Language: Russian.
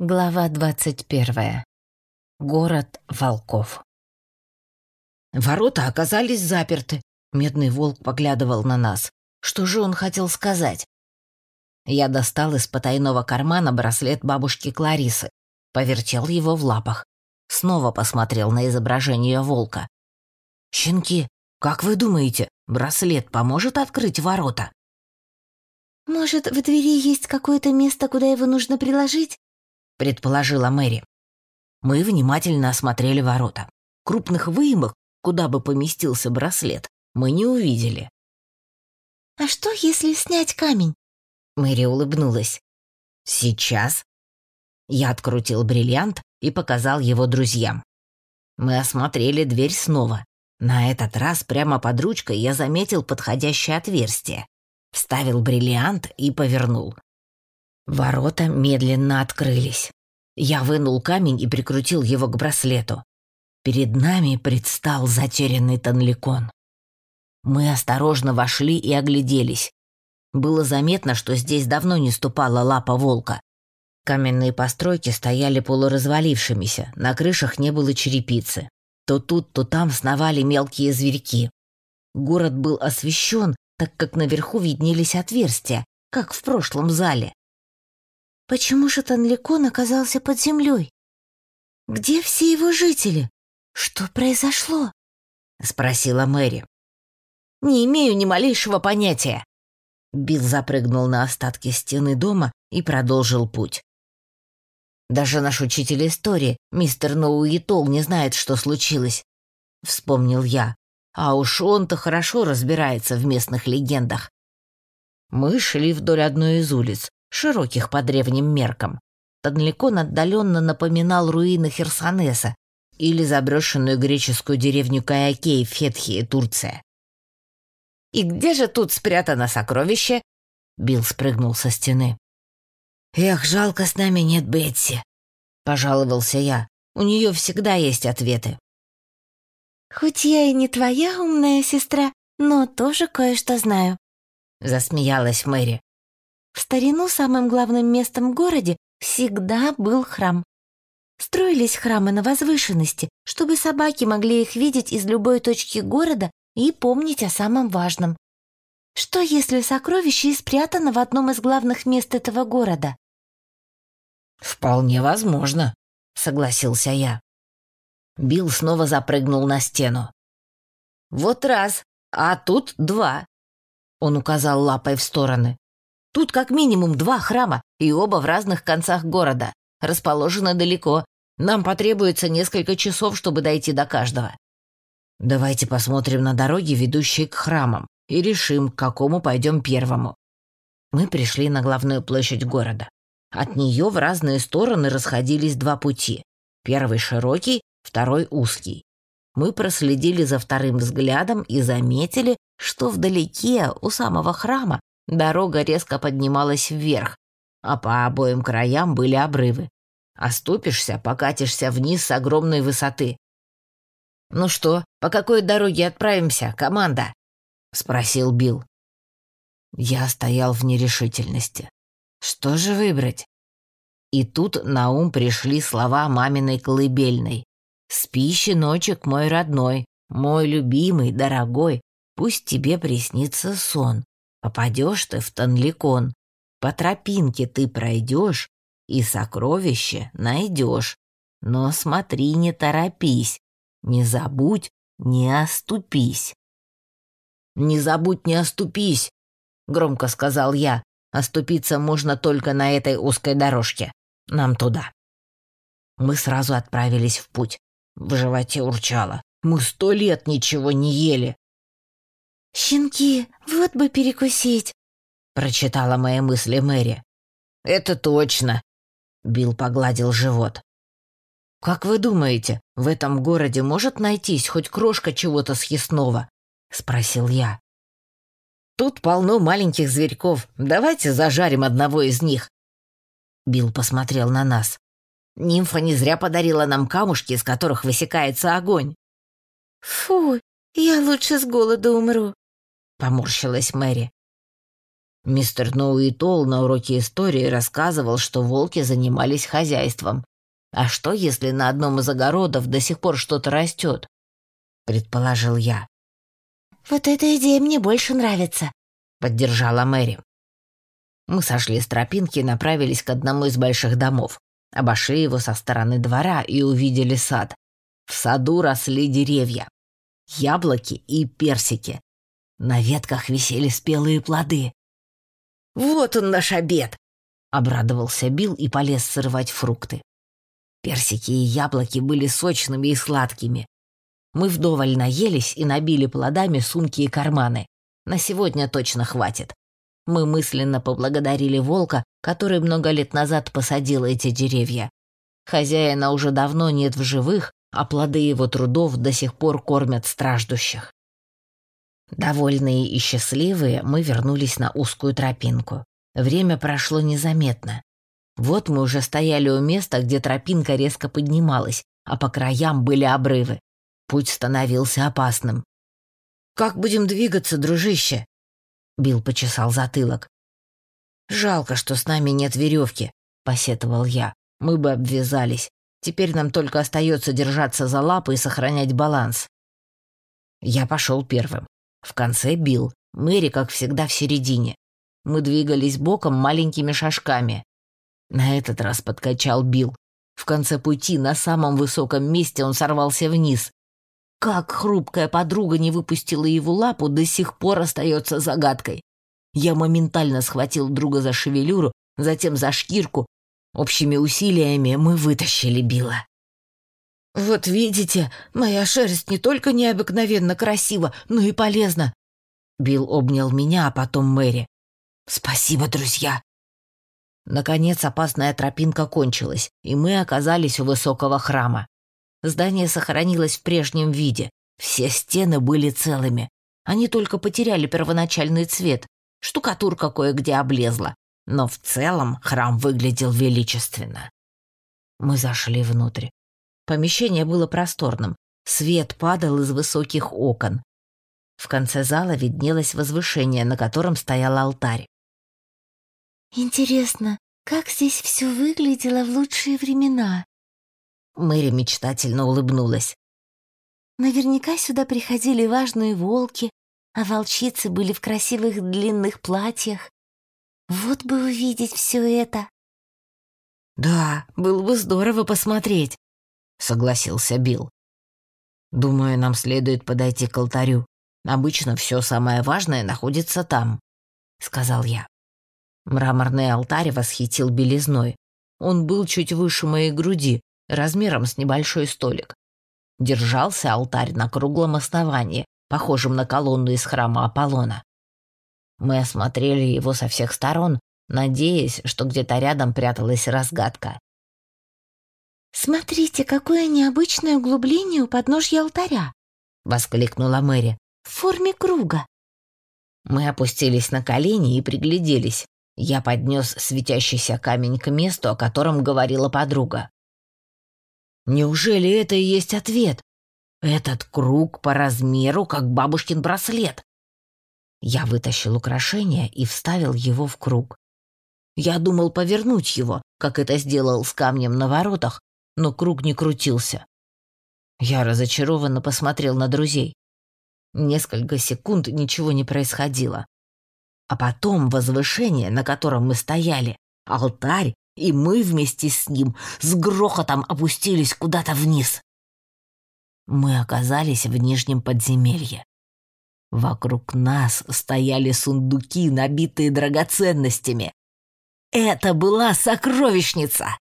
Глава двадцать первая. Город волков. Ворота оказались заперты. Медный волк поглядывал на нас. Что же он хотел сказать? Я достал из потайного кармана браслет бабушки Кларисы, повертел его в лапах. Снова посмотрел на изображение волка. «Щенки, как вы думаете, браслет поможет открыть ворота?» «Может, в двери есть какое-то место, куда его нужно приложить?» Предположила Мэри. Мы внимательно осмотрели ворота. Крупных выемок, куда бы поместился браслет, мы не увидели. «А что, если снять камень?» Мэри улыбнулась. «Сейчас?» Я открутил бриллиант и показал его друзьям. Мы осмотрели дверь снова. На этот раз прямо под ручкой я заметил подходящее отверстие. Вставил бриллиант и повернул. Ворота медленно открылись. Я вынул камень и прикрутил его к браслету. Перед нами предстал затерянный Танликон. Мы осторожно вошли и огляделись. Было заметно, что здесь давно не ступала лапа волка. Каменные постройки стояли полуразвалившимися, на крышах не было черепицы. То тут, то там сновали мелкие зверьки. Город был освещен, так как наверху виднелись отверстия, как в прошлом зале. Почему же Танликон оказался под землей? Где все его жители? Что произошло? Спросила Мэри. Не имею ни малейшего понятия. Билл запрыгнул на остатки стены дома и продолжил путь. Даже наш учитель истории, мистер Ноуитол, не знает, что случилось. Вспомнил я. А уж он-то хорошо разбирается в местных легендах. Мы шли вдоль одной из улиц, широких по древним меркам. Танликон отдаленно напоминал руины Херсонеса или заброшенную греческую деревню Каякей в Фетхии, Турция. «И где же тут спрятано сокровище?» Билл спрыгнул со стены. «Эх, жалко, с нами нет Бетси», — пожаловался я. «У нее всегда есть ответы». «Хоть я и не твоя умная сестра, но тоже кое-что знаю», — засмеялась Мэри. В старину самым главным местом в городе всегда был храм. Строились храмы на возвышенности, чтобы собаки могли их видеть из любой точки города и помнить о самом важном. Что если сокровище спрятано в одном из главных мест этого города? «Вполне возможно», — согласился я. Билл снова запрыгнул на стену. «Вот раз, а тут два», — он указал лапой в стороны. Тут как минимум два храма, и оба в разных концах города. Расположены далеко. Нам потребуется несколько часов, чтобы дойти до каждого. Давайте посмотрим на дороги, ведущие к храмам, и решим, к какому пойдем первому. Мы пришли на главную площадь города. От нее в разные стороны расходились два пути. Первый широкий, второй узкий. Мы проследили за вторым взглядом и заметили, что вдалеке, у самого храма, Дорога резко поднималась вверх, а по обоим краям были обрывы. Оступишься, покатишься вниз с огромной высоты. «Ну что, по какой дороге отправимся, команда?» — спросил Билл. Я стоял в нерешительности. Что же выбрать? И тут на ум пришли слова маминой колыбельной. «Спи, щеночек мой родной, мой любимый, дорогой, пусть тебе приснится сон. Попадешь ты в Танликон, по тропинке ты пройдешь и сокровище найдешь. Но смотри, не торопись, не забудь, не оступись. «Не забудь, не оступись!» — громко сказал я. «Оступиться можно только на этой узкой дорожке. Нам туда». Мы сразу отправились в путь. В животе урчало. Мы сто лет ничего не ели. «Щенки, вот бы перекусить!» — прочитала мои мысли Мэри. «Это точно!» — Билл погладил живот. «Как вы думаете, в этом городе может найтись хоть крошка чего-то съестного?» — спросил я. «Тут полно маленьких зверьков. Давайте зажарим одного из них». Билл посмотрел на нас. Нимфа не зря подарила нам камушки, из которых высекается огонь. «Фу, я лучше с голоду умру», — поморщилась Мэри. Мистер Ноуитол на уроке истории рассказывал, что волки занимались хозяйством. А что, если на одном из огородов до сих пор что-то растет? Предположил я. «Вот эта идея мне больше нравится», — поддержала Мэри. Мы сошли с тропинки и направились к одному из больших домов. Обошли его со стороны двора и увидели сад. В саду росли деревья. Яблоки и персики. На ветках висели спелые плоды. «Вот он наш обед!» — обрадовался Билл и полез срывать фрукты. Персики и яблоки были сочными и сладкими. Мы вдоволь наелись и набили плодами сумки и карманы. На сегодня точно хватит. Мы мысленно поблагодарили волка, который много лет назад посадил эти деревья. Хозяина уже давно нет в живых, а плоды его трудов до сих пор кормят страждущих. Довольные и счастливые, мы вернулись на узкую тропинку. Время прошло незаметно. Вот мы уже стояли у места, где тропинка резко поднималась, а по краям были обрывы. Путь становился опасным. «Как будем двигаться, дружище?» Билл почесал затылок. «Жалко, что с нами нет веревки», — посетовал я. «Мы бы обвязались. Теперь нам только остается держаться за лапы и сохранять баланс». Я пошел первым. В конце Билл. Мэри, как всегда, в середине. Мы двигались боком маленькими шажками. На этот раз подкачал Билл. В конце пути, на самом высоком месте, он сорвался вниз. Как хрупкая подруга не выпустила его лапу, до сих пор остается загадкой. Я моментально схватил друга за шевелюру, затем за шкирку. Общими усилиями мы вытащили Билла. «Вот видите, моя шерсть не только необыкновенно красива, но и полезна». Билл обнял меня, а потом Мэри. «Спасибо, друзья». Наконец опасная тропинка кончилась, и мы оказались у высокого храма. Здание сохранилось в прежнем виде. Все стены были целыми. Они только потеряли первоначальный цвет. Штукатурка кое-где облезла. Но в целом храм выглядел величественно. Мы зашли внутрь. Помещение было просторным. Свет падал из высоких окон. В конце зала виднелось возвышение, на котором стоял алтарь. «Интересно, как здесь все выглядело в лучшие времена?» Мэри мечтательно улыбнулась. Наверняка сюда приходили важные волки, а волчицы были в красивых длинных платьях. Вот бы увидеть все это. Да, было бы здорово посмотреть, согласился Билл. Думаю, нам следует подойти к алтарю. Обычно все самое важное находится там, сказал я. Мраморный алтарь восхитил белизной. Он был чуть выше моей груди, размером с небольшой столик. Держался алтарь на круглом основании, похожем на колонну из храма Аполлона. Мы осмотрели его со всех сторон, надеясь, что где-то рядом пряталась разгадка. «Смотрите, какое необычное углубление у подножья алтаря!» — воскликнула Мэри. «В форме круга!» Мы опустились на колени и пригляделись. Я поднес светящийся камень к месту, о котором говорила подруга. Неужели это и есть ответ? Этот круг по размеру, как бабушкин браслет. Я вытащил украшение и вставил его в круг. Я думал повернуть его, как это сделал с камнем на воротах, но круг не крутился. Я разочарованно посмотрел на друзей. Несколько секунд ничего не происходило. А потом возвышение, на котором мы стояли, алтарь и мы вместе с ним с грохотом опустились куда-то вниз. Мы оказались в нижнем подземелье. Вокруг нас стояли сундуки, набитые драгоценностями. Это была сокровищница!